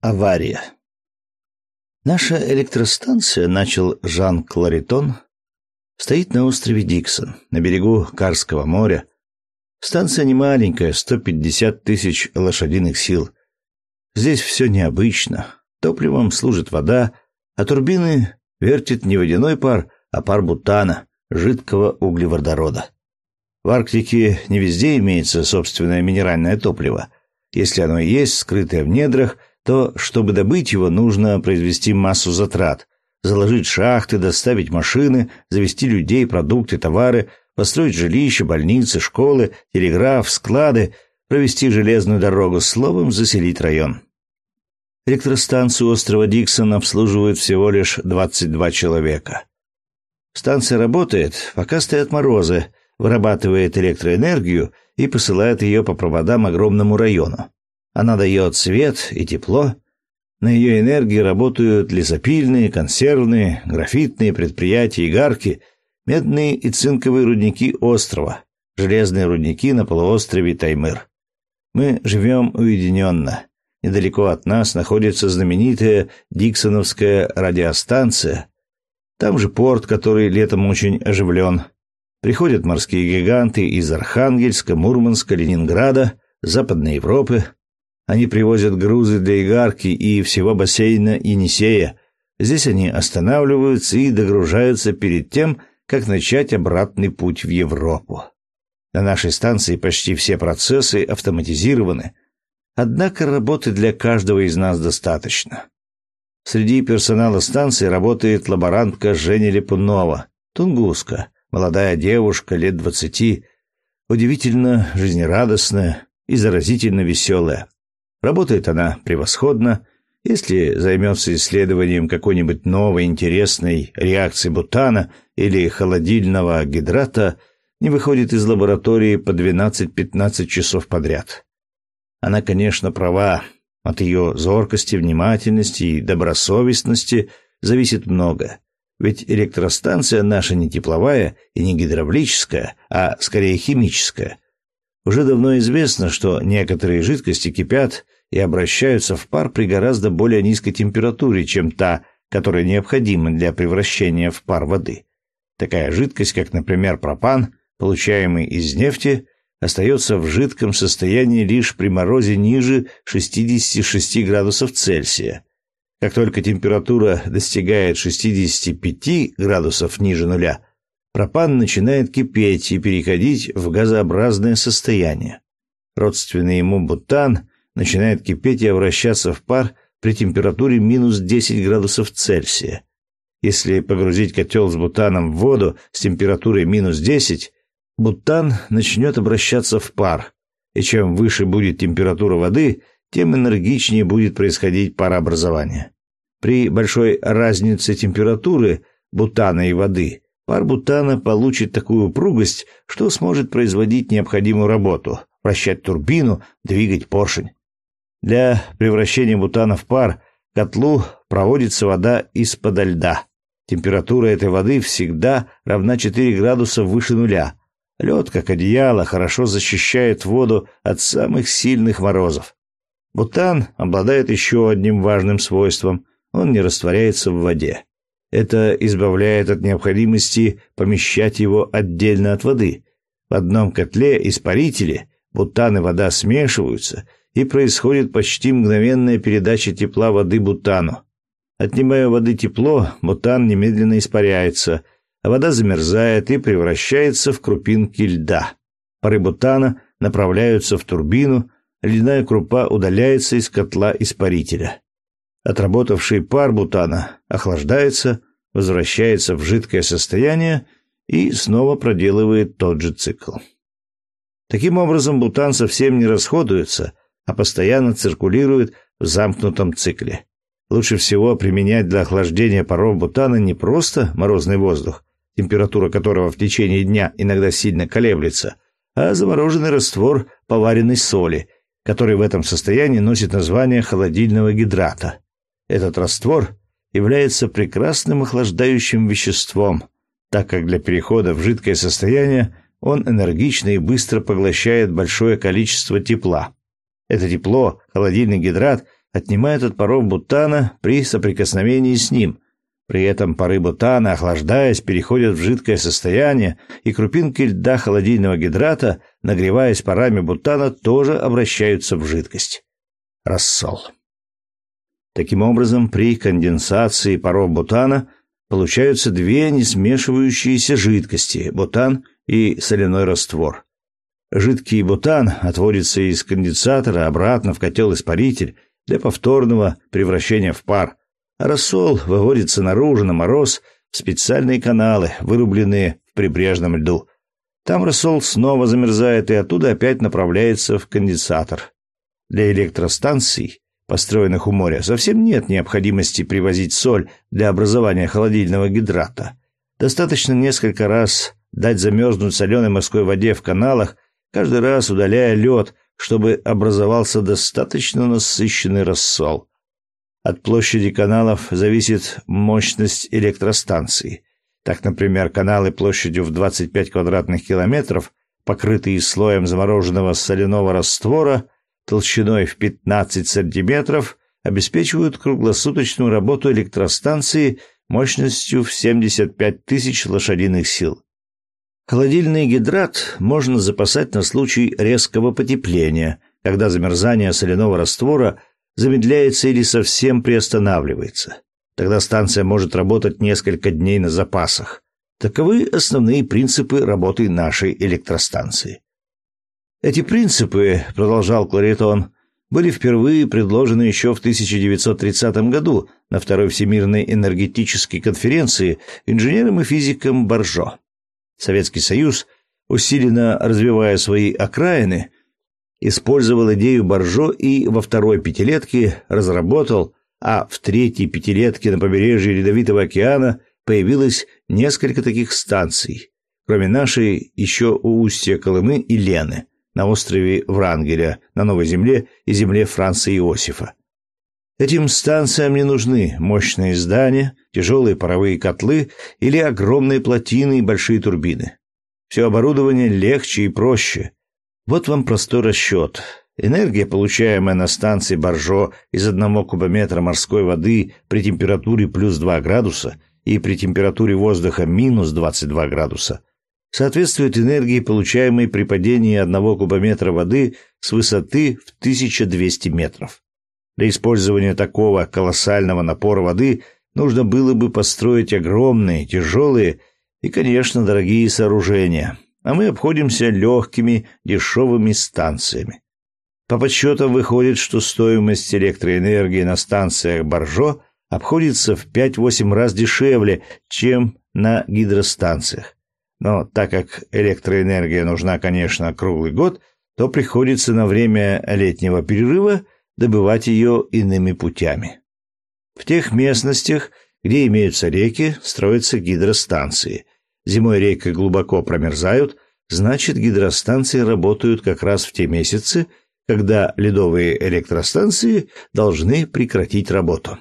Авария. Наша электростанция, начал Жан Кларитон, стоит на острове Диксон, на берегу Карского моря. Станция не маленькая, 150 тысяч лошадиных сил. Здесь все необычно. Топливом служит вода, а турбины вертит не водяной пар, а пар бутана, жидкого углеводорода. В Арктике не везде имеется собственное минеральное топливо. Если оно и есть, скрытое в недрах – то, чтобы добыть его, нужно произвести массу затрат, заложить шахты, доставить машины, завести людей, продукты, товары, построить жилища, больницы, школы, телеграф, склады, провести железную дорогу, словом, заселить район. Электростанцию острова Диксон обслуживают всего лишь 22 человека. Станция работает, пока стоят морозы, вырабатывает электроэнергию и посылает ее по проводам огромному району. Она дает свет и тепло. На ее энергии работают лесопильные, консервные, графитные предприятия и гарки, медные и цинковые рудники острова, железные рудники на полуострове Таймыр. Мы живем уединенно. Недалеко от нас находится знаменитая Диксоновская радиостанция. Там же порт, который летом очень оживлен. Приходят морские гиганты из Архангельска, Мурманска, Ленинграда, Западной Европы, они привозят грузы для Игарки и всего бассейна Енисея. Здесь они останавливаются и догружаются перед тем, как начать обратный путь в Европу. На нашей станции почти все процессы автоматизированы, однако работы для каждого из нас достаточно. Среди персонала станции работает лаборантка Женя Липунова, тунгуска, молодая девушка лет двадцати, удивительно жизнерадостная и заразительно веселая. Работает она превосходно. Если займется исследованием какой-нибудь новой интересной реакции бутана или холодильного гидрата, не выходит из лаборатории по 12-15 часов подряд. Она, конечно, права. От ее зоркости, внимательности и добросовестности зависит много. Ведь электростанция наша не тепловая и не гидравлическая, а скорее химическая – уже давно известно, что некоторые жидкости кипят и обращаются в пар при гораздо более низкой температуре, чем та, которая необходима для превращения в пар воды. Такая жидкость, как, например, пропан, получаемый из нефти, остается в жидком состоянии лишь при морозе ниже 66 градусов Цельсия. Как только температура достигает 65 градусов ниже нуля, пропан начинает кипеть и переходить в газообразное состояние. Родственный ему бутан начинает кипеть и обращаться в пар при температуре минус 10 градусов Цельсия. Если погрузить котел с бутаном в воду с температурой минус 10, бутан начнет обращаться в пар, и чем выше будет температура воды, тем энергичнее будет происходить парообразование. При большой разнице температуры бутана и воды Пар бутана получит такую упругость, что сможет производить необходимую работу – вращать турбину, двигать поршень. Для превращения бутана в пар котлу проводится вода из-под льда. Температура этой воды всегда равна 4 градуса выше нуля. Лед, как одеяло, хорошо защищает воду от самых сильных морозов. Бутан обладает еще одним важным свойством – он не растворяется в воде. Это избавляет от необходимости помещать его отдельно от воды. В одном котле испарители, бутан и вода смешиваются, и происходит почти мгновенная передача тепла воды бутану. Отнимая воды тепло, бутан немедленно испаряется, а вода замерзает и превращается в крупинки льда. Пары бутана направляются в турбину, ледяная крупа удаляется из котла испарителя. Отработавший пар бутана охлаждается, возвращается в жидкое состояние и снова проделывает тот же цикл. Таким образом, бутан совсем не расходуется, а постоянно циркулирует в замкнутом цикле. Лучше всего применять для охлаждения паров бутана не просто морозный воздух, температура которого в течение дня иногда сильно колеблется, а замороженный раствор поваренной соли, который в этом состоянии носит название холодильного гидрата. Этот раствор является прекрасным охлаждающим веществом, так как для перехода в жидкое состояние он энергично и быстро поглощает большое количество тепла. Это тепло холодильный гидрат отнимает от паров бутана при соприкосновении с ним. При этом пары бутана, охлаждаясь, переходят в жидкое состояние, и крупинки льда холодильного гидрата, нагреваясь парами бутана, тоже обращаются в жидкость. Рассол. Таким образом, при конденсации паров бутана получаются две несмешивающиеся жидкости – бутан и соляной раствор. Жидкий бутан отводится из конденсатора обратно в котел-испаритель для повторного превращения в пар, а рассол выводится наружу на мороз в специальные каналы, вырубленные в прибрежном льду. Там рассол снова замерзает и оттуда опять направляется в конденсатор. Для электростанций, построенных у моря, совсем нет необходимости привозить соль для образования холодильного гидрата. Достаточно несколько раз дать замерзнуть соленой морской воде в каналах – каждый раз удаляя лед, чтобы образовался достаточно насыщенный рассол. От площади каналов зависит мощность электростанции. Так, например, каналы площадью в 25 квадратных километров, покрытые слоем замороженного соляного раствора толщиной в 15 сантиметров, обеспечивают круглосуточную работу электростанции мощностью в 75 тысяч лошадиных сил. Холодильный гидрат можно запасать на случай резкого потепления, когда замерзание соляного раствора замедляется или совсем приостанавливается. Тогда станция может работать несколько дней на запасах. Таковы основные принципы работы нашей электростанции. Эти принципы, продолжал Кларитон, были впервые предложены еще в 1930 году на Второй Всемирной энергетической конференции инженером и физиком Боржо. Советский Союз, усиленно развивая свои окраины, использовал идею Боржо и во второй пятилетке разработал, а в третьей пятилетке на побережье Ледовитого океана появилось несколько таких станций, кроме нашей еще у устья Колымы и Лены, на острове Врангеля, на Новой Земле и земле Франца Иосифа. Этим станциям не нужны мощные здания, тяжелые паровые котлы или огромные плотины и большие турбины. Все оборудование легче и проще. Вот вам простой расчет. Энергия, получаемая на станции Боржо из одного кубометра морской воды при температуре плюс 2 градуса и при температуре воздуха минус 22 градуса, соответствует энергии, получаемой при падении одного кубометра воды с высоты в 1200 метров. Для использования такого колоссального напора воды нужно было бы построить огромные, тяжелые и, конечно, дорогие сооружения, а мы обходимся легкими, дешевыми станциями. По подсчетам выходит, что стоимость электроэнергии на станциях Боржо обходится в 5-8 раз дешевле, чем на гидростанциях. Но так как электроэнергия нужна, конечно, круглый год, то приходится на время летнего перерыва – добывать ее иными путями. В тех местностях, где имеются реки, строятся гидростанции. Зимой реки глубоко промерзают, значит, гидростанции работают как раз в те месяцы, когда ледовые электростанции должны прекратить работу.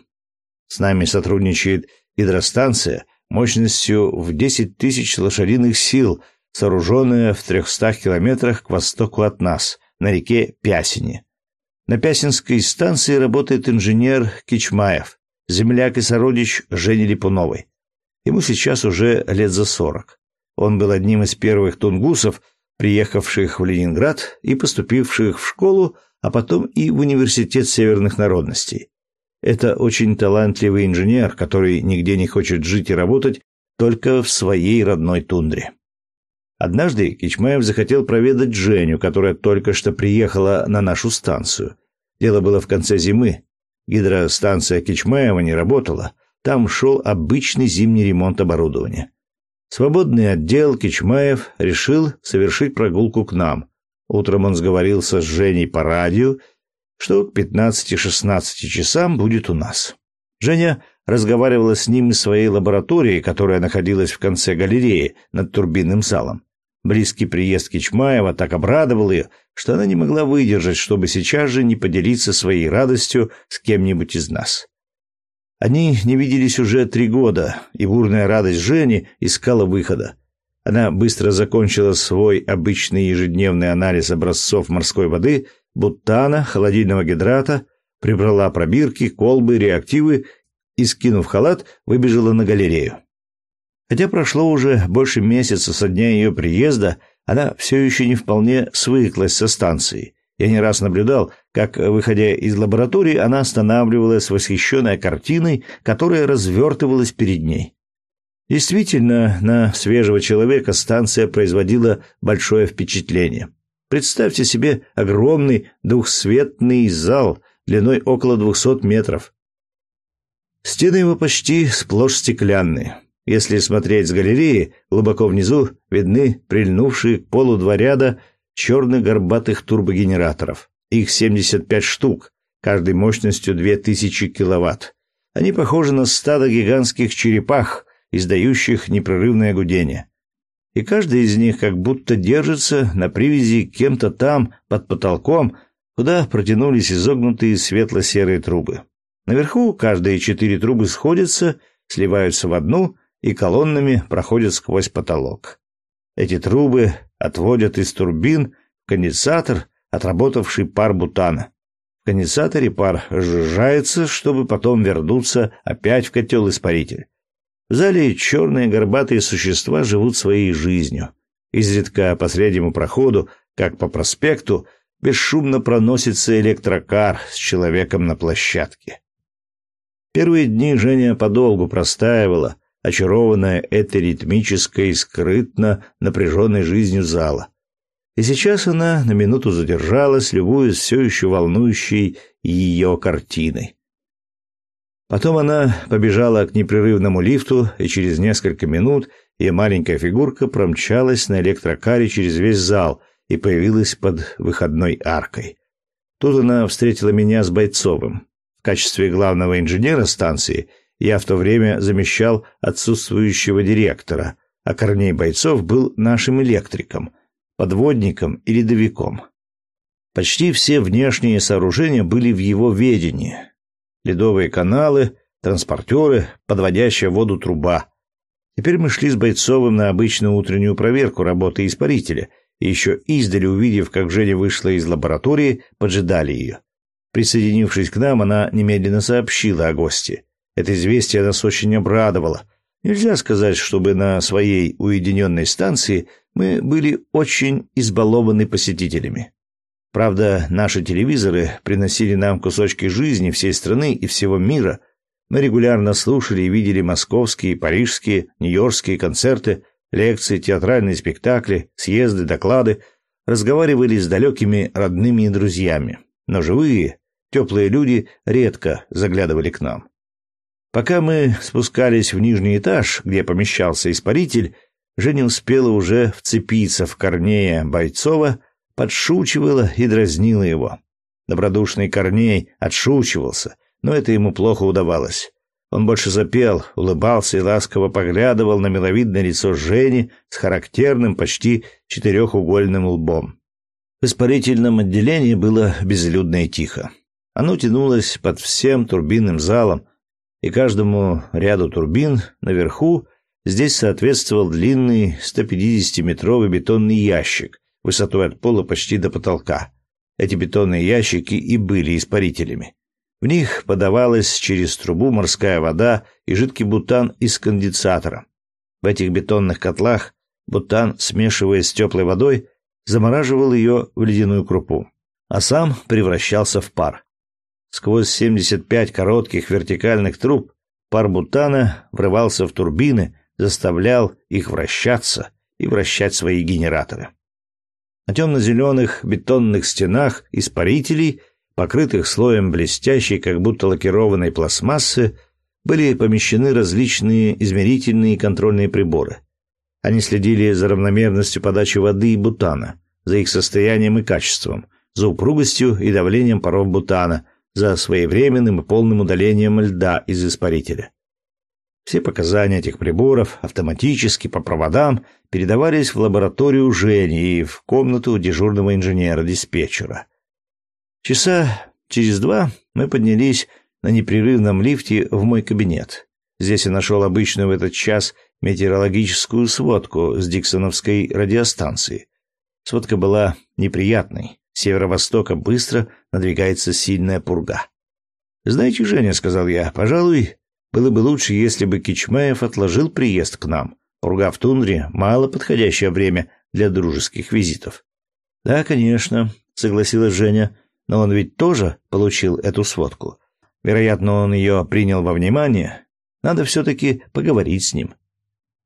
С нами сотрудничает гидростанция мощностью в 10 тысяч лошадиных сил, сооруженная в 300 километрах к востоку от нас, на реке Пясине. На Пясинской станции работает инженер Кичмаев, земляк и сородич Жени Липуновой. Ему сейчас уже лет за сорок. Он был одним из первых тунгусов, приехавших в Ленинград и поступивших в школу, а потом и в Университет северных народностей. Это очень талантливый инженер, который нигде не хочет жить и работать, только в своей родной тундре. Однажды Кичмаев захотел проведать Женю, которая только что приехала на нашу станцию. Дело было в конце зимы. Гидростанция Кичмаева не работала. Там шел обычный зимний ремонт оборудования. Свободный отдел Кичмаев решил совершить прогулку к нам. Утром он сговорился с Женей по радио, что к 15-16 часам будет у нас. Женя разговаривала с ним из своей лаборатории, которая находилась в конце галереи над турбинным залом. Близкий приезд Кичмаева так обрадовал ее, что она не могла выдержать, чтобы сейчас же не поделиться своей радостью с кем-нибудь из нас. Они не виделись уже три года, и бурная радость Жени искала выхода. Она быстро закончила свой обычный ежедневный анализ образцов морской воды, бутана, холодильного гидрата, прибрала пробирки, колбы, реактивы и, скинув халат, выбежала на галерею. Хотя прошло уже больше месяца со дня ее приезда, она все еще не вполне свыклась со станцией. Я не раз наблюдал, как, выходя из лаборатории, она останавливалась, восхищенная картиной, которая развертывалась перед ней. Действительно, на свежего человека станция производила большое впечатление. Представьте себе огромный двухсветный зал длиной около двухсот метров. Стены его почти сплошь стеклянные. Если смотреть с галереи, глубоко внизу видны прильнувшие к полу два ряда черных горбатых турбогенераторов. Их 75 штук, каждой мощностью 2000 киловатт. Они похожи на стадо гигантских черепах, издающих непрерывное гудение. И каждый из них как будто держится на привязи кем-то там, под потолком, куда протянулись изогнутые светло-серые трубы. Наверху каждые четыре трубы сходятся, сливаются в одну и колоннами проходят сквозь потолок. Эти трубы отводят из турбин конденсатор, отработавший пар бутана. В конденсаторе пар сжижается, чтобы потом вернуться опять в котел-испаритель. В зале черные горбатые существа живут своей жизнью. Изредка по среднему проходу, как по проспекту, бесшумно проносится электрокар с человеком на площадке. Первые дни Женя подолгу простаивала, очарованная этой ритмической, скрытно напряженной жизнью зала. И сейчас она на минуту задержалась, любуясь все еще волнующей ее картиной. Потом она побежала к непрерывному лифту, и через несколько минут ее маленькая фигурка промчалась на электрокаре через весь зал и появилась под выходной аркой. Тут она встретила меня с Бойцовым. В качестве главного инженера станции – я в то время замещал отсутствующего директора, а Корней Бойцов был нашим электриком, подводником и рядовиком. Почти все внешние сооружения были в его ведении. Ледовые каналы, транспортеры, подводящая воду труба. Теперь мы шли с Бойцовым на обычную утреннюю проверку работы испарителя, и еще издали, увидев, как Женя вышла из лаборатории, поджидали ее. Присоединившись к нам, она немедленно сообщила о гости. Это известие нас очень обрадовало. Нельзя сказать, чтобы на своей уединенной станции мы были очень избалованы посетителями. Правда, наши телевизоры приносили нам кусочки жизни всей страны и всего мира. Мы регулярно слушали и видели московские, парижские, нью-йоркские концерты, лекции, театральные спектакли, съезды, доклады, разговаривали с далекими родными и друзьями. Но живые, теплые люди редко заглядывали к нам. Пока мы спускались в нижний этаж, где помещался испаритель, Женя успела уже вцепиться в Корнея Бойцова, подшучивала и дразнила его. Добродушный Корней отшучивался, но это ему плохо удавалось. Он больше запел, улыбался и ласково поглядывал на миловидное лицо Жени с характерным почти четырехугольным лбом. В испарительном отделении было безлюдно и тихо. Оно тянулось под всем турбинным залом, и каждому ряду турбин наверху здесь соответствовал длинный 150-метровый бетонный ящик высотой от пола почти до потолка. Эти бетонные ящики и были испарителями. В них подавалась через трубу морская вода и жидкий бутан из конденсатора. В этих бетонных котлах бутан, смешиваясь с теплой водой, замораживал ее в ледяную крупу, а сам превращался в пар. Сквозь 75 коротких вертикальных труб пар бутана врывался в турбины, заставлял их вращаться и вращать свои генераторы. На темно-зеленых бетонных стенах испарителей, покрытых слоем блестящей, как будто лакированной пластмассы, были помещены различные измерительные и контрольные приборы. Они следили за равномерностью подачи воды и бутана, за их состоянием и качеством, за упругостью и давлением паров бутана – за своевременным и полным удалением льда из испарителя. Все показания этих приборов автоматически по проводам передавались в лабораторию Жени и в комнату дежурного инженера-диспетчера. Часа через два мы поднялись на непрерывном лифте в мой кабинет. Здесь я нашел обычную в этот час метеорологическую сводку с Диксоновской радиостанции. Сводка была неприятной. С северо-востока быстро надвигается сильная пурга. «Знаете, Женя, — сказал я, — пожалуй, было бы лучше, если бы Кичмаев отложил приезд к нам. Пурга в тундре — мало подходящее время для дружеских визитов». «Да, конечно», — согласилась Женя, — «но он ведь тоже получил эту сводку. Вероятно, он ее принял во внимание. Надо все-таки поговорить с ним».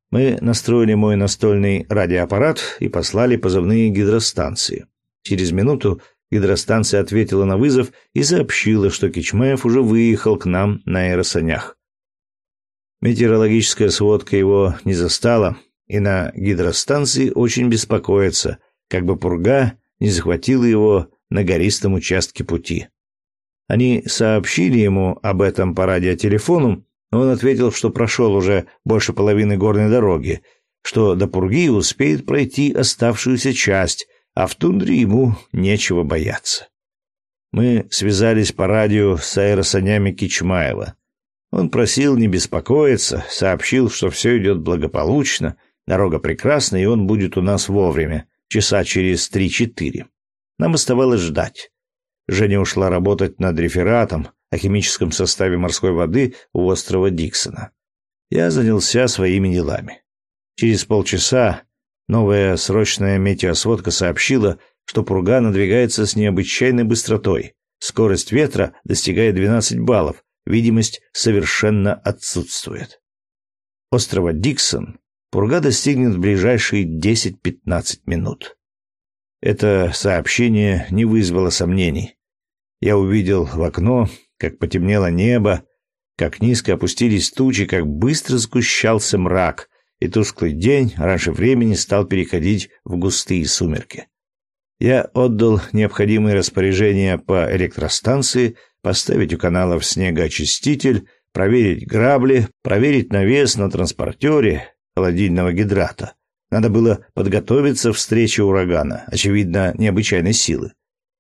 Мы настроили мой настольный радиоаппарат и послали позывные гидростанции. Через минуту гидростанция ответила на вызов и сообщила, что Кичмаев уже выехал к нам на аэросанях. Метеорологическая сводка его не застала, и на гидростанции очень беспокоятся, как бы пурга не захватила его на гористом участке пути. Они сообщили ему об этом по радиотелефону, он ответил, что прошел уже больше половины горной дороги, что до Пурги успеет пройти оставшуюся часть, а в тундре ему нечего бояться. Мы связались по радио с аэросанями Кичмаева. Он просил не беспокоиться, сообщил, что все идет благополучно, дорога прекрасна, и он будет у нас вовремя, часа через три-четыре. Нам оставалось ждать. Женя ушла работать над рефератом, о химическом составе морской воды у острова Диксона. Я занялся своими делами. Через полчаса новая срочная метеосводка сообщила, что пурга надвигается с необычайной быстротой. Скорость ветра достигает 12 баллов, видимость совершенно отсутствует. Острова Диксон пурга достигнет в ближайшие 10-15 минут. Это сообщение не вызвало сомнений. Я увидел в окно как потемнело небо, как низко опустились тучи, как быстро сгущался мрак, и тусклый день раньше времени стал переходить в густые сумерки. Я отдал необходимые распоряжения по электростанции, поставить у каналов снегоочиститель, проверить грабли, проверить навес на транспортере холодильного гидрата. Надо было подготовиться к встрече урагана, очевидно, необычайной силы.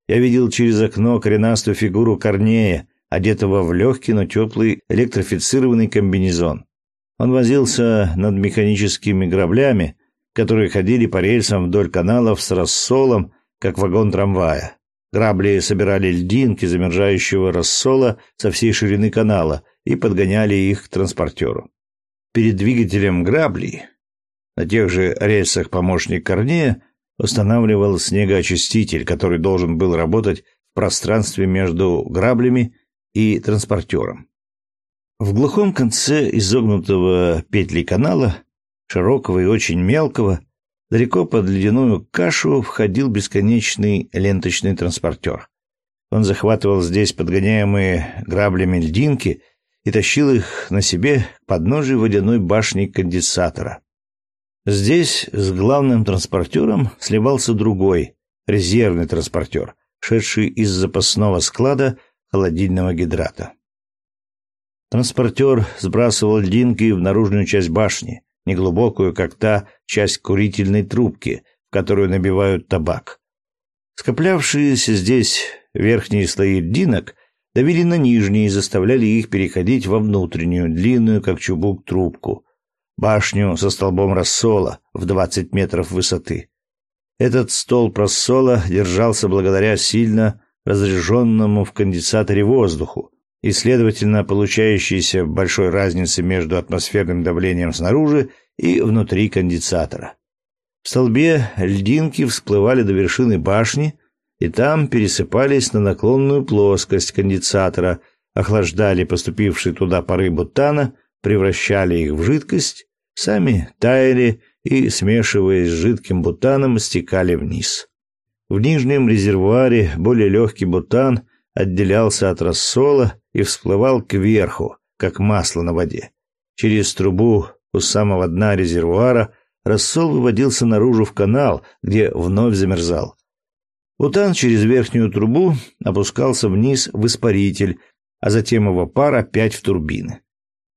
Я видел через окно коренастую фигуру Корнея, одетого в легкий, но теплый электрифицированный комбинезон. Он возился над механическими граблями, которые ходили по рельсам вдоль каналов с рассолом, как вагон трамвая. Грабли собирали льдинки замерзающего рассола со всей ширины канала и подгоняли их к транспортеру. Перед двигателем граблей на тех же рельсах помощник Корнея устанавливал снегоочиститель, который должен был работать в пространстве между граблями и транспортером. В глухом конце изогнутого петли канала, широкого и очень мелкого, далеко под ледяную кашу входил бесконечный ленточный транспортер. Он захватывал здесь подгоняемые граблями льдинки и тащил их на себе к подножию водяной башни конденсатора. Здесь с главным транспортером сливался другой, резервный транспортер, шедший из запасного склада холодильного гидрата. Транспортер сбрасывал льдинки в наружную часть башни, неглубокую, как та часть курительной трубки, в которую набивают табак. Скоплявшиеся здесь верхние слои льдинок давили на нижние и заставляли их переходить во внутреннюю, длинную, как чубук, трубку, башню со столбом рассола в 20 метров высоты. Этот столб рассола держался благодаря сильно разряженному в конденсаторе воздуху, и, следовательно, получающейся большой разницы между атмосферным давлением снаружи и внутри конденсатора. В столбе льдинки всплывали до вершины башни, и там пересыпались на наклонную плоскость конденсатора, охлаждали поступившие туда пары бутана, превращали их в жидкость, сами таяли и, смешиваясь с жидким бутаном, стекали вниз. В нижнем резервуаре более легкий бутан отделялся от рассола и всплывал кверху, как масло на воде. Через трубу у самого дна резервуара рассол выводился наружу в канал, где вновь замерзал. Бутан через верхнюю трубу опускался вниз в испаритель, а затем его пар опять в турбины.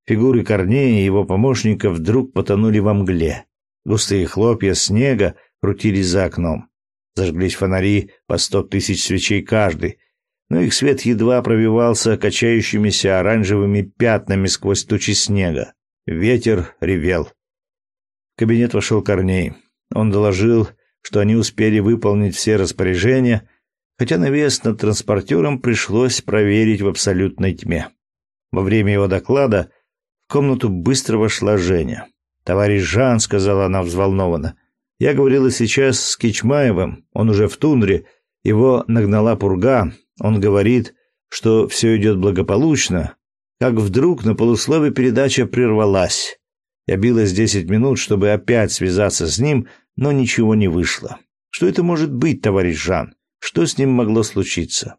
Фигуры Корнея и его помощника вдруг потонули во мгле. Густые хлопья снега крутились за окном. Зажглись фонари по сто тысяч свечей каждый, но их свет едва пробивался качающимися оранжевыми пятнами сквозь тучи снега. Ветер ревел. В кабинет вошел Корней. Он доложил, что они успели выполнить все распоряжения, хотя навес над транспортером пришлось проверить в абсолютной тьме. Во время его доклада в комнату быстро вошла Женя. «Товарищ Жан», — сказала она взволнованно, — «я говорила сейчас с Кичмаевым, он уже в тундре, его нагнала пурга, он говорит, что все идет благополучно, как вдруг на полуслове передача прервалась. Я билась десять минут, чтобы опять связаться с ним, но ничего не вышло. Что это может быть, товарищ Жан? Что с ним могло случиться?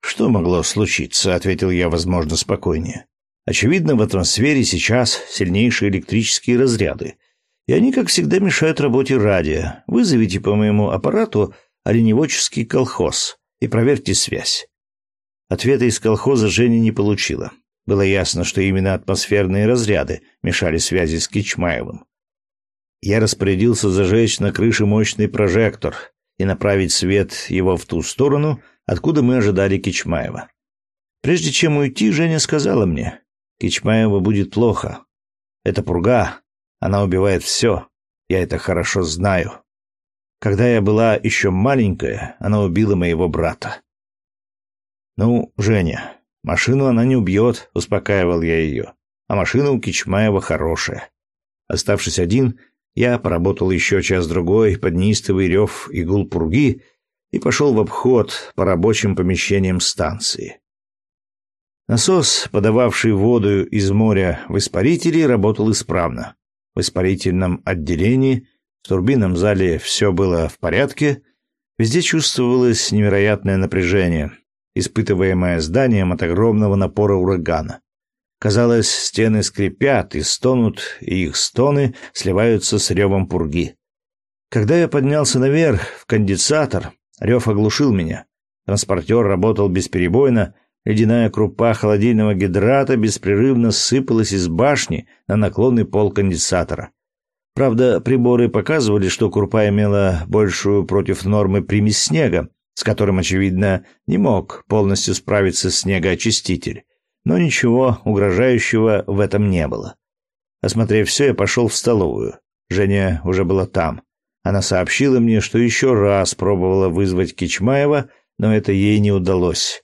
Что могло случиться, ответил я, возможно, спокойнее. Очевидно, в атмосфере сейчас сильнейшие электрические разряды, и они, как всегда, мешают работе радио. Вызовите по моему аппарату оленеводческий колхоз и проверьте связь. Ответа из колхоза Женя не получила. Было ясно, что именно атмосферные разряды мешали связи с Кичмаевым. Я распорядился зажечь на крыше мощный прожектор и направить свет его в ту сторону, откуда мы ожидали Кичмаева. Прежде чем уйти, Женя сказала мне, «Кичмаева будет плохо. Это пурга, она убивает все. Я это хорошо знаю. Когда я была еще маленькая, она убила моего брата. «Ну, Женя, машину она не убьет», — успокаивал я ее. «А машина у Кичмаева хорошая». Оставшись один, я поработал еще час-другой под неистовый рев и гул пурги и пошел в обход по рабочим помещениям станции. Насос, подававший воду из моря в испарители, работал исправно. В испарительном отделении, в турбинном зале все было в порядке, везде чувствовалось невероятное напряжение, испытываемое зданием от огромного напора урагана. Казалось, стены скрипят и стонут, и их стоны сливаются с ревом пурги. Когда я поднялся наверх, в конденсатор, рев оглушил меня. Транспортер работал бесперебойно, ледяная крупа холодильного гидрата беспрерывно сыпалась из башни на наклонный пол конденсатора. Правда, приборы показывали, что крупа имела большую против нормы примесь снега, с которым, очевидно, не мог полностью справиться снегоочиститель. Но ничего угрожающего в этом не было. Осмотрев все, я пошел в столовую. Женя уже была там. Она сообщила мне, что еще раз пробовала вызвать Кичмаева, но это ей не удалось.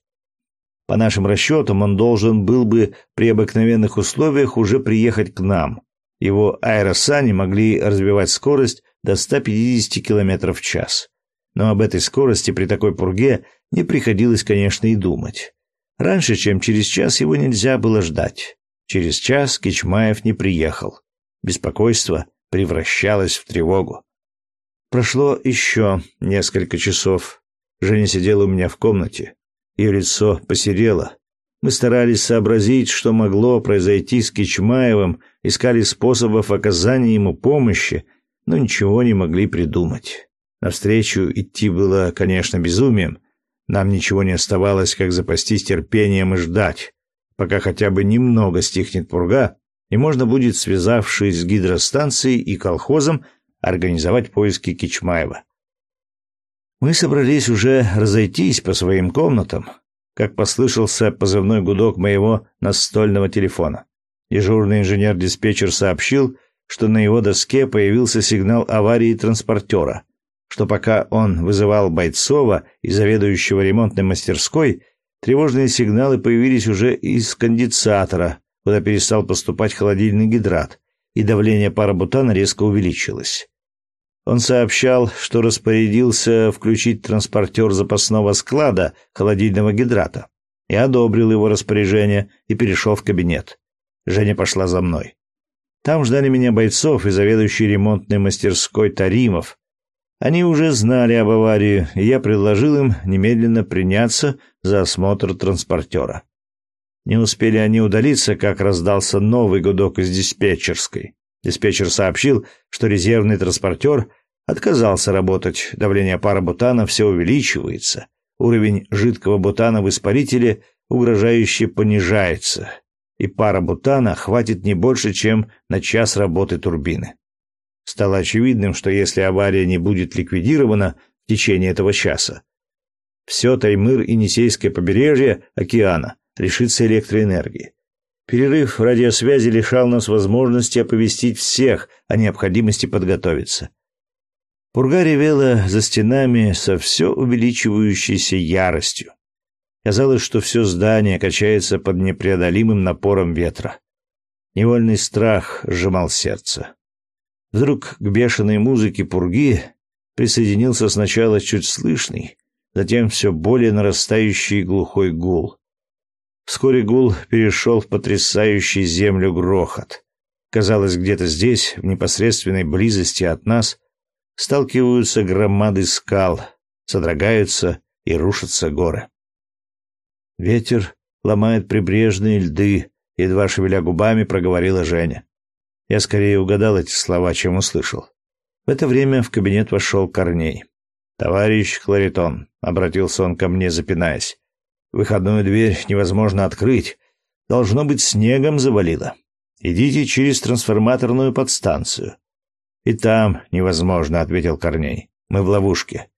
По нашим расчетам, он должен был бы при обыкновенных условиях уже приехать к нам. Его аэросани могли развивать скорость до 150 км в час но об этой скорости при такой пурге не приходилось, конечно, и думать. Раньше, чем через час, его нельзя было ждать. Через час Кичмаев не приехал. Беспокойство превращалось в тревогу. Прошло еще несколько часов. Женя сидела у меня в комнате. Ее лицо посерело. Мы старались сообразить, что могло произойти с Кичмаевым, искали способов оказания ему помощи, но ничего не могли придумать. Навстречу идти было, конечно, безумием. Нам ничего не оставалось, как запастись терпением и ждать, пока хотя бы немного стихнет пурга, и можно будет, связавшись с гидростанцией и колхозом, организовать поиски Кичмаева. Мы собрались уже разойтись по своим комнатам, как послышался позывной гудок моего настольного телефона. Дежурный инженер-диспетчер сообщил, что на его доске появился сигнал аварии транспортера — что пока он вызывал Бойцова и заведующего ремонтной мастерской, тревожные сигналы появились уже из конденсатора, куда перестал поступать холодильный гидрат, и давление пара бутана резко увеличилось. Он сообщал, что распорядился включить транспортер запасного склада холодильного гидрата. Я одобрил его распоряжение и перешел в кабинет. Женя пошла за мной. Там ждали меня бойцов и заведующий ремонтной мастерской Таримов, они уже знали об аварии, и я предложил им немедленно приняться за осмотр транспортера. Не успели они удалиться, как раздался новый гудок из диспетчерской. Диспетчер сообщил, что резервный транспортер отказался работать, давление пара бутана все увеличивается, уровень жидкого бутана в испарителе угрожающе понижается, и пара бутана хватит не больше, чем на час работы турбины. Стало очевидным, что если авария не будет ликвидирована в течение этого часа, все Таймыр и Несейское побережье океана лишится электроэнергии. Перерыв в радиосвязи лишал нас возможности оповестить всех о необходимости подготовиться. Пурга ревела за стенами со все увеличивающейся яростью. Казалось, что все здание качается под непреодолимым напором ветра. Невольный страх сжимал сердце. Вдруг к бешеной музыке пурги присоединился сначала чуть слышный, затем все более нарастающий глухой гул. Вскоре гул перешел в потрясающий землю грохот. Казалось, где-то здесь, в непосредственной близости от нас, сталкиваются громады скал, содрогаются и рушатся горы. Ветер ломает прибрежные льды, едва шевеля губами, проговорила Женя. Я скорее угадал эти слова, чем услышал. В это время в кабинет вошел Корней. «Товарищ Кларитон», — обратился он ко мне, запинаясь, — «выходную дверь невозможно открыть. Должно быть, снегом завалило. Идите через трансформаторную подстанцию». «И там невозможно», — ответил Корней. «Мы в ловушке».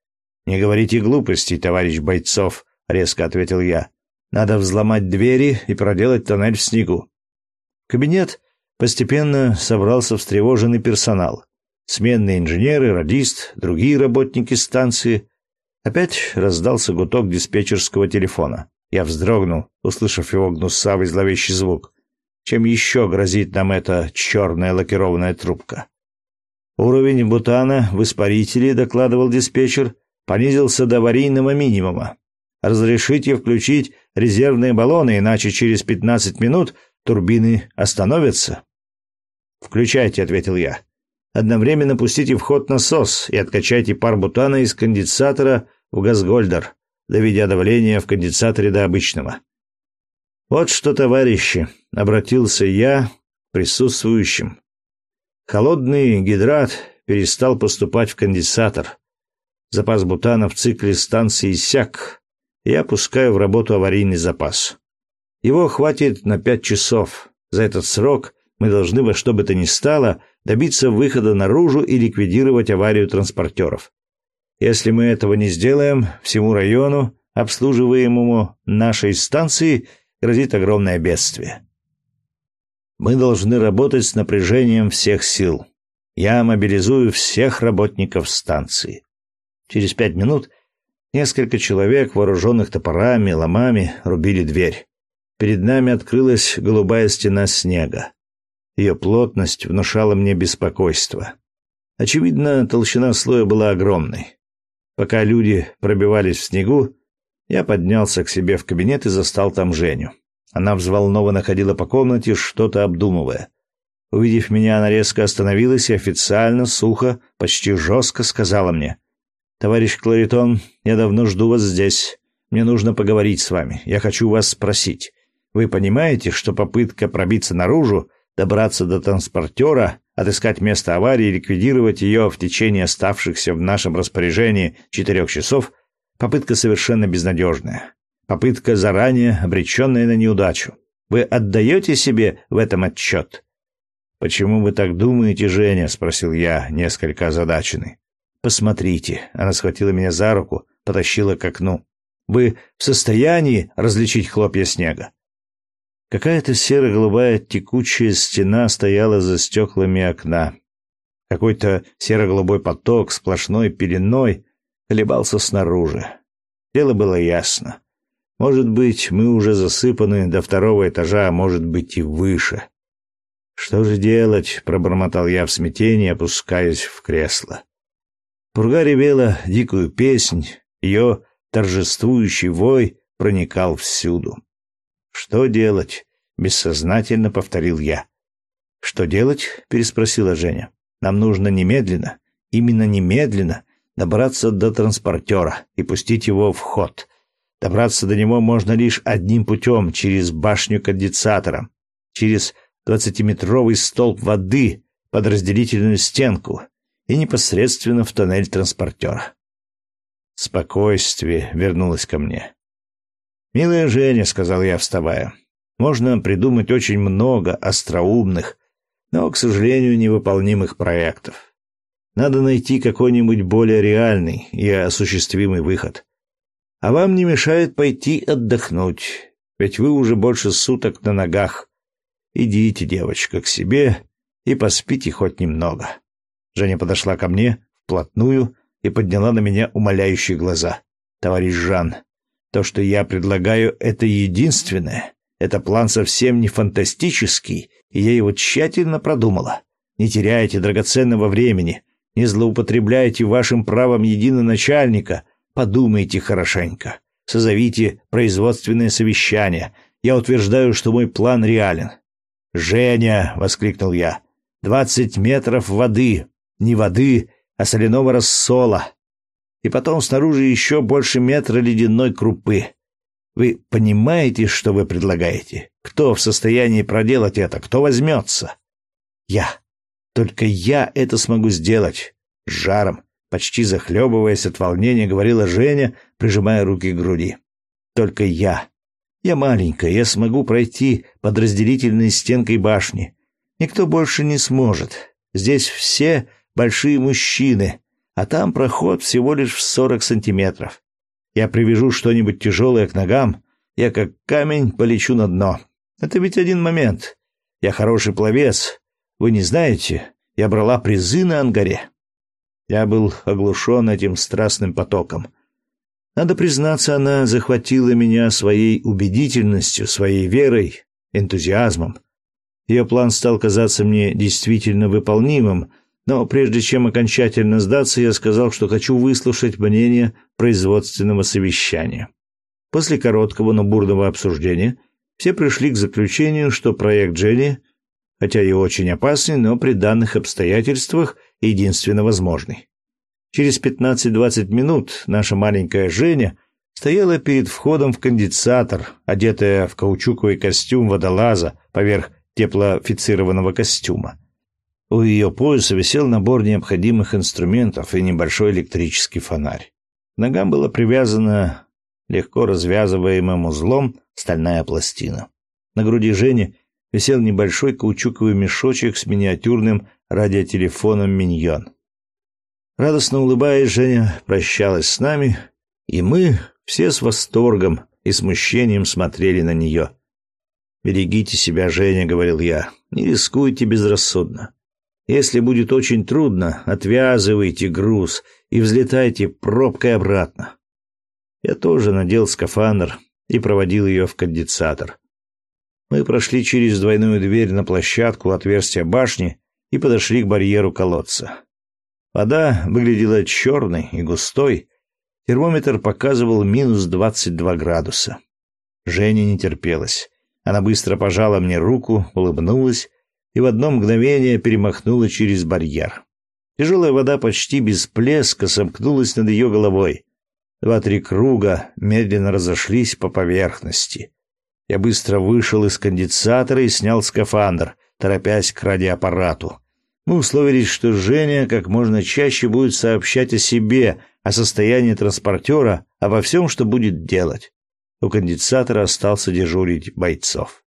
«Не говорите глупостей, товарищ Бойцов», — резко ответил я. «Надо взломать двери и проделать тоннель в снегу». В кабинет постепенно собрался встревоженный персонал. Сменные инженеры, радист, другие работники станции. Опять раздался гудок диспетчерского телефона. Я вздрогнул, услышав его гнусавый зловещий звук. Чем еще грозит нам эта черная лакированная трубка? Уровень бутана в испарителе, докладывал диспетчер, понизился до аварийного минимума. Разрешите включить резервные баллоны, иначе через 15 минут турбины остановятся. «Включайте», — ответил я. Одновременно пустите в ход насос и откачайте пар бутана из конденсатора в газгольдер, доведя давление в конденсаторе до обычного. Вот что, товарищи, обратился я к присутствующим. Холодный гидрат перестал поступать в конденсатор. Запас бутана в цикле станции иссяк. Я пускаю в работу аварийный запас. Его хватит на пять часов. За этот срок мы должны во что бы то ни стало добиться выхода наружу и ликвидировать аварию транспортеров. Если мы этого не сделаем, всему району, обслуживаемому нашей станции, грозит огромное бедствие. Мы должны работать с напряжением всех сил. Я мобилизую всех работников станции. Через пять минут несколько человек, вооруженных топорами, ломами, рубили дверь. Перед нами открылась голубая стена снега. Ее плотность внушала мне беспокойство. Очевидно, толщина слоя была огромной. Пока люди пробивались в снегу, я поднялся к себе в кабинет и застал там Женю. Она взволнованно ходила по комнате, что-то обдумывая. Увидев меня, она резко остановилась и официально, сухо, почти жестко сказала мне. «Товарищ Кларитон, я давно жду вас здесь. Мне нужно поговорить с вами. Я хочу вас спросить. Вы понимаете, что попытка пробиться наружу добраться до транспортера, отыскать место аварии и ликвидировать ее в течение оставшихся в нашем распоряжении четырех часов – попытка совершенно безнадежная. Попытка, заранее обреченная на неудачу. Вы отдаете себе в этом отчет? «Почему вы так думаете, Женя?» – спросил я, несколько озадаченный. «Посмотрите». Она схватила меня за руку, потащила к окну. «Вы в состоянии различить хлопья снега?» Какая-то серо-голубая текучая стена стояла за стеклами окна. Какой-то серо-голубой поток сплошной пеленой колебался снаружи. Дело было ясно. Может быть, мы уже засыпаны до второго этажа, а может быть и выше. Что же делать, пробормотал я в смятении, опускаясь в кресло. Пурга ревела дикую песнь, ее торжествующий вой проникал всюду. Что делать? бессознательно повторил я. Что делать? переспросила Женя. Нам нужно немедленно, именно немедленно добраться до транспортера и пустить его в ход. Добраться до него можно лишь одним путем, через башню конденсатора, через двадцатиметровый столб воды под разделительную стенку и непосредственно в тоннель транспортера. Спокойствие вернулось ко мне. «Милая Женя», — сказал я, вставая, — «можно придумать очень много остроумных, но, к сожалению, невыполнимых проектов. Надо найти какой-нибудь более реальный и осуществимый выход. А вам не мешает пойти отдохнуть, ведь вы уже больше суток на ногах. Идите, девочка, к себе и поспите хоть немного». Женя подошла ко мне, вплотную и подняла на меня умоляющие глаза. «Товарищ Жан, то, что я предлагаю, это единственное. Это план совсем не фантастический, и я его тщательно продумала. Не теряйте драгоценного времени, не злоупотребляйте вашим правом единоначальника, подумайте хорошенько. Созовите производственное совещание. Я утверждаю, что мой план реален. «Женя!» — воскликнул я. «Двадцать метров воды. Не воды, а соляного рассола. И потом снаружи еще больше метра ледяной крупы. Вы понимаете, что вы предлагаете? Кто в состоянии проделать это? Кто возьмется? Я. Только я это смогу сделать. С жаром, почти захлебываясь от волнения, говорила Женя, прижимая руки к груди. Только я. Я маленькая, я смогу пройти под разделительной стенкой башни. Никто больше не сможет. Здесь все большие мужчины, а там проход всего лишь в сорок сантиметров. Я привяжу что-нибудь тяжелое к ногам, я как камень полечу на дно. Это ведь один момент. Я хороший пловец. Вы не знаете, я брала призы на Ангаре. Я был оглушен этим страстным потоком. Надо признаться, она захватила меня своей убедительностью, своей верой, энтузиазмом. Ее план стал казаться мне действительно выполнимым, но прежде чем окончательно сдаться, я сказал, что хочу выслушать мнение производственного совещания. После короткого, но бурного обсуждения все пришли к заключению, что проект Дженни, хотя и очень опасный, но при данных обстоятельствах единственно возможный. Через 15-20 минут наша маленькая Женя стояла перед входом в конденсатор, одетая в каучуковый костюм водолаза поверх теплофицированного костюма. У ее пояса висел набор необходимых инструментов и небольшой электрический фонарь. К ногам была привязана легко развязываемым узлом стальная пластина. На груди Жени висел небольшой каучуковый мешочек с миниатюрным радиотелефоном «Миньон». Радостно улыбаясь, Женя прощалась с нами, и мы все с восторгом и смущением смотрели на нее. «Берегите себя, Женя», — говорил я, — «не рискуйте безрассудно. Если будет очень трудно, отвязывайте груз и взлетайте пробкой обратно. Я тоже надел скафандр и проводил ее в конденсатор. Мы прошли через двойную дверь на площадку отверстия башни и подошли к барьеру колодца. Вода выглядела черной и густой. Термометр показывал минус двадцать два градуса. Женя не терпелась. Она быстро пожала мне руку, улыбнулась и в одно мгновение перемахнула через барьер. Тяжелая вода почти без плеска сомкнулась над ее головой. Два-три круга медленно разошлись по поверхности. Я быстро вышел из конденсатора и снял скафандр, торопясь к радиоаппарату. Мы условились, что Женя как можно чаще будет сообщать о себе, о состоянии транспортера, обо всем, что будет делать. У конденсатора остался дежурить бойцов.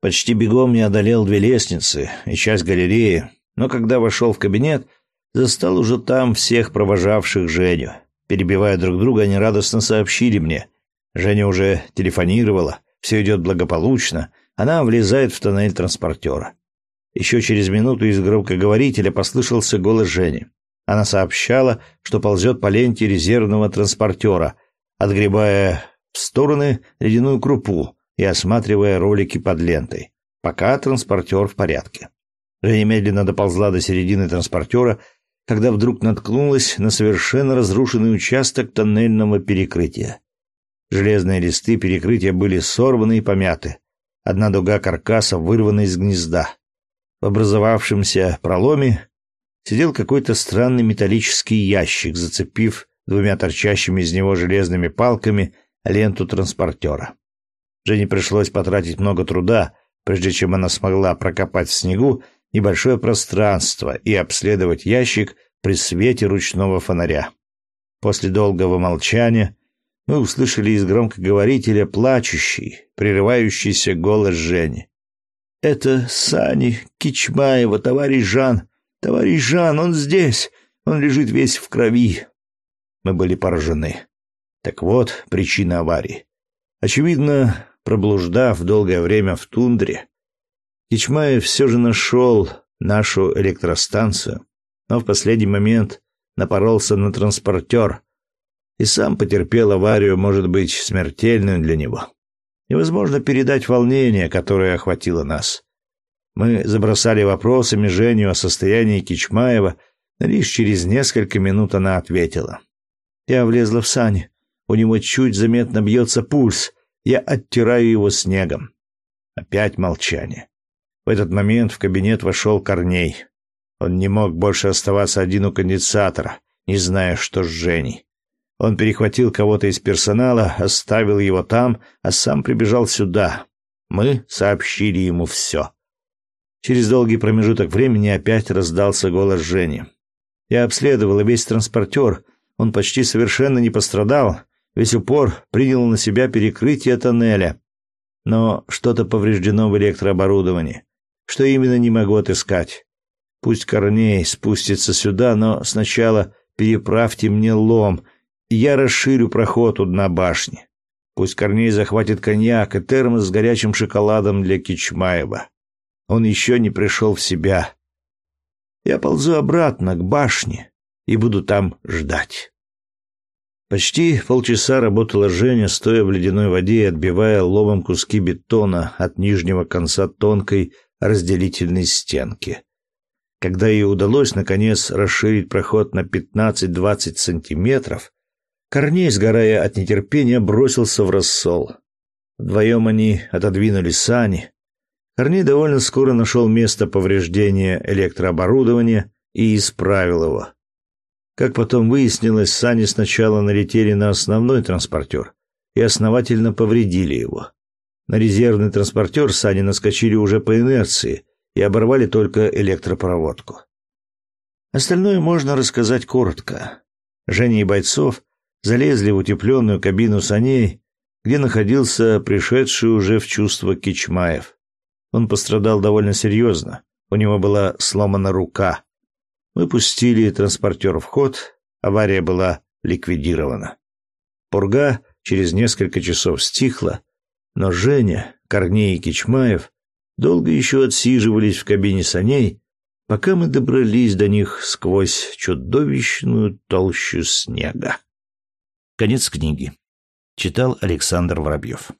Почти бегом я одолел две лестницы и часть галереи, но когда вошел в кабинет, застал уже там всех провожавших Женю. Перебивая друг друга, они радостно сообщили мне. Женя уже телефонировала, все идет благополучно, она влезает в тоннель транспортера. Еще через минуту из громкоговорителя послышался голос Жени. Она сообщала, что ползет по ленте резервного транспортера, отгребая в стороны ледяную крупу и осматривая ролики под лентой. Пока транспортер в порядке. Женя медленно доползла до середины транспортера когда вдруг наткнулась на совершенно разрушенный участок тоннельного перекрытия. Железные листы перекрытия были сорваны и помяты. Одна дуга каркаса вырвана из гнезда. В образовавшемся проломе сидел какой-то странный металлический ящик, зацепив двумя торчащими из него железными палками ленту транспортера. Жене пришлось потратить много труда, прежде чем она смогла прокопать в снегу небольшое пространство и обследовать ящик при свете ручного фонаря. После долгого молчания мы услышали из громкоговорителя плачущий, прерывающийся голос Жени. «Это Сани Кичмаева, товарищ Жан. Товарищ Жан, он здесь. Он лежит весь в крови». Мы были поражены. Так вот причина аварии. Очевидно, проблуждав долгое время в тундре, Кичмаев все же нашел нашу электростанцию, но в последний момент напоролся на транспортер и сам потерпел аварию, может быть, смертельную для него. Невозможно передать волнение, которое охватило нас. Мы забросали вопросами Женю о состоянии Кичмаева, но лишь через несколько минут она ответила. Я влезла в сани. У него чуть заметно бьется пульс. Я оттираю его снегом. Опять молчание. В этот момент в кабинет вошел Корней. Он не мог больше оставаться один у конденсатора, не зная, что с Женей. Он перехватил кого-то из персонала, оставил его там, а сам прибежал сюда. Мы сообщили ему все. Через долгий промежуток времени опять раздался голос Жени. Я обследовал весь транспортер. Он почти совершенно не пострадал. Весь упор принял на себя перекрытие тоннеля. Но что-то повреждено в электрооборудовании. Что именно не могу отыскать. Пусть Корней спустится сюда, но сначала переправьте мне лом, и я расширю проход у дна башни. Пусть Корней захватит коньяк и термос с горячим шоколадом для Кичмаева. Он еще не пришел в себя. Я ползу обратно к башне и буду там ждать. Почти полчаса работала Женя, стоя в ледяной воде и отбивая лобом куски бетона от нижнего конца тонкой разделительной стенки. Когда ей удалось, наконец, расширить проход на 15-20 сантиметров, Корней, сгорая от нетерпения, бросился в рассол. Вдвоем они отодвинули сани. Корней довольно скоро нашел место повреждения электрооборудования и исправил его. Как потом выяснилось, сани сначала налетели на основной транспортер и основательно повредили его. На резервный транспортер сани наскочили уже по инерции и оборвали только электропроводку. Остальное можно рассказать коротко. Женя и Бойцов залезли в утепленную кабину саней, где находился пришедший уже в чувство Кичмаев. Он пострадал довольно серьезно. У него была сломана рука. Мы пустили транспортер в ход, авария была ликвидирована. Пурга через несколько часов стихла, но Женя, Корней и Кичмаев долго еще отсиживались в кабине саней, пока мы добрались до них сквозь чудовищную толщу снега. Конец книги. Читал Александр Воробьев.